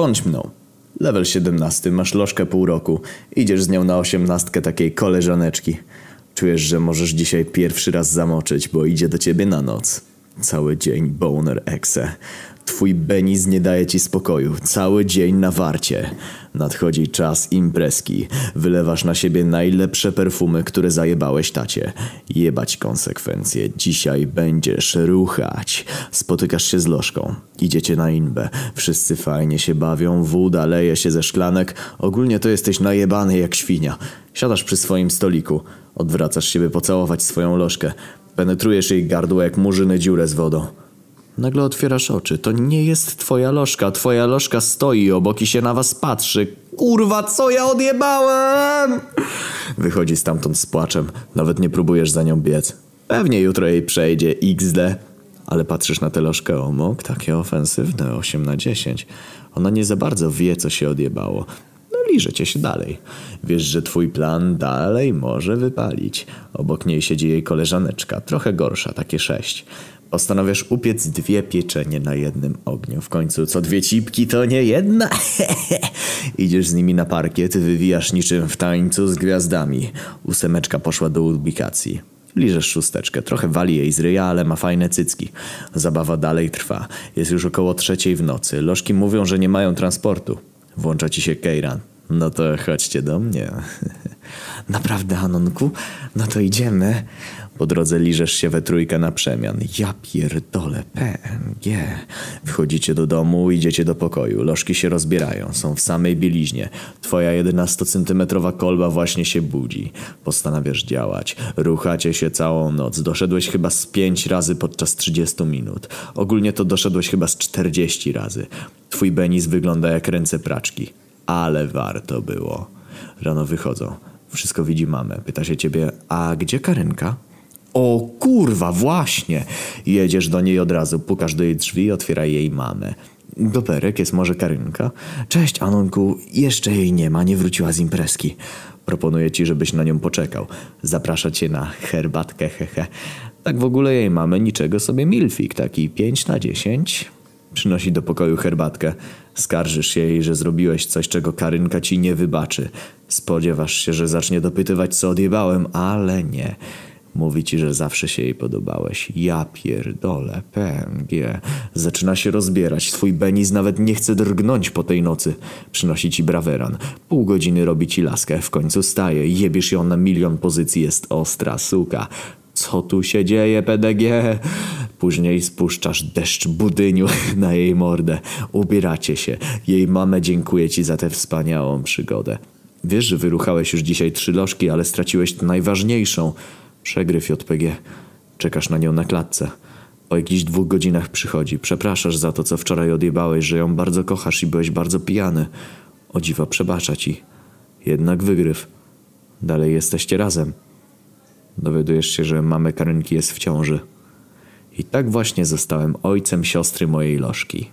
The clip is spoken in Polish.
Bądź mną. Level 17, masz lożkę pół roku. Idziesz z nią na osiemnastkę takiej koleżaneczki. Czujesz, że możesz dzisiaj pierwszy raz zamoczyć, bo idzie do ciebie na noc. Cały dzień boner exe. Twój Beniz nie daje ci spokoju. Cały dzień na warcie. Nadchodzi czas imprezki. Wylewasz na siebie najlepsze perfumy, które zajebałeś tacie. Jebać konsekwencje. Dzisiaj będziesz ruchać. Spotykasz się z lożką. Idziecie na inbę. Wszyscy fajnie się bawią. Woda leje się ze szklanek. Ogólnie to jesteś najebany jak świnia. Siadasz przy swoim stoliku. Odwracasz się, by pocałować swoją lożkę. Penetrujesz jej gardło jak murzyny dziurę z wodą. Nagle otwierasz oczy. To nie jest twoja lożka. Twoja lożka stoi obok i się na was patrzy. Kurwa, co ja odjebałem? Wychodzi stamtąd z płaczem. Nawet nie próbujesz za nią biec. Pewnie jutro jej przejdzie XD. Ale patrzysz na tę lożkę obok, takie ofensywne, 8 na 10. Ona nie za bardzo wie, co się odjebało. Liżecie się dalej. Wiesz, że twój plan dalej może wypalić. Obok niej siedzi jej koleżaneczka, trochę gorsza, takie sześć. Postanawiasz upiec dwie pieczenie na jednym ogniu. W końcu co dwie cipki to nie jedna. Idziesz z nimi na parkiet, wywijasz niczym w tańcu z gwiazdami. Ósemeczka poszła do ubikacji. Liżesz szósteczkę, trochę wali jej z ryja, ale ma fajne cycki. Zabawa dalej trwa. Jest już około trzeciej w nocy. Lożki mówią, że nie mają transportu. Włącza ci się Kejran. No to chodźcie do mnie. Naprawdę, Anonku? No to idziemy. Po drodze liżesz się we trójkę na przemian. Ja pierdolę, PNG. Wchodzicie do domu, idziecie do pokoju. Lożki się rozbierają, są w samej bieliźnie. Twoja 11-centymetrowa kolba właśnie się budzi. Postanawiasz działać. Ruchacie się całą noc. Doszedłeś chyba z 5 razy podczas 30 minut. Ogólnie to doszedłeś chyba z 40 razy. Twój benis wygląda jak ręce praczki. Ale warto było. Rano wychodzą. Wszystko widzi mamę. Pyta się ciebie, a gdzie Karynka? O kurwa, właśnie! Jedziesz do niej od razu, pukasz do jej drzwi, otwiera jej mamę. Doperek, jest może Karynka? Cześć, Anonku, jeszcze jej nie ma, nie wróciła z imprezki. Proponuję ci, żebyś na nią poczekał. Zaprasza cię na herbatkę, hehe. Tak w ogóle jej mamy niczego sobie milfik, taki 5 na 10. Przynosi do pokoju herbatkę. Skarżysz się jej, że zrobiłeś coś, czego Karynka ci nie wybaczy. Spodziewasz się, że zacznie dopytywać, co odjebałem, ale nie. Mówi ci, że zawsze się jej podobałeś. Ja pierdolę, PMG. Zaczyna się rozbierać. Twój Benis nawet nie chce drgnąć po tej nocy. Przynosi ci braweran. Pół godziny robi ci laskę. W końcu staje. Jebiesz ją na milion pozycji. Jest ostra suka. Co tu się dzieje, PDG? Później spuszczasz deszcz budyniu na jej mordę. Ubieracie się. Jej mamę dziękuję ci za tę wspaniałą przygodę. Wiesz, że wyruchałeś już dzisiaj trzy lożki, ale straciłeś najważniejszą. Przegryw JPG. Czekasz na nią na klatce. Po jakichś dwóch godzinach przychodzi. Przepraszasz za to, co wczoraj odjebałeś, że ją bardzo kochasz i byłeś bardzo pijany. O dziwo przebacza ci. Jednak wygryw. Dalej jesteście razem. Dowiadujesz się, że mamy Karynki jest w ciąży. I tak właśnie zostałem ojcem siostry mojej lożki.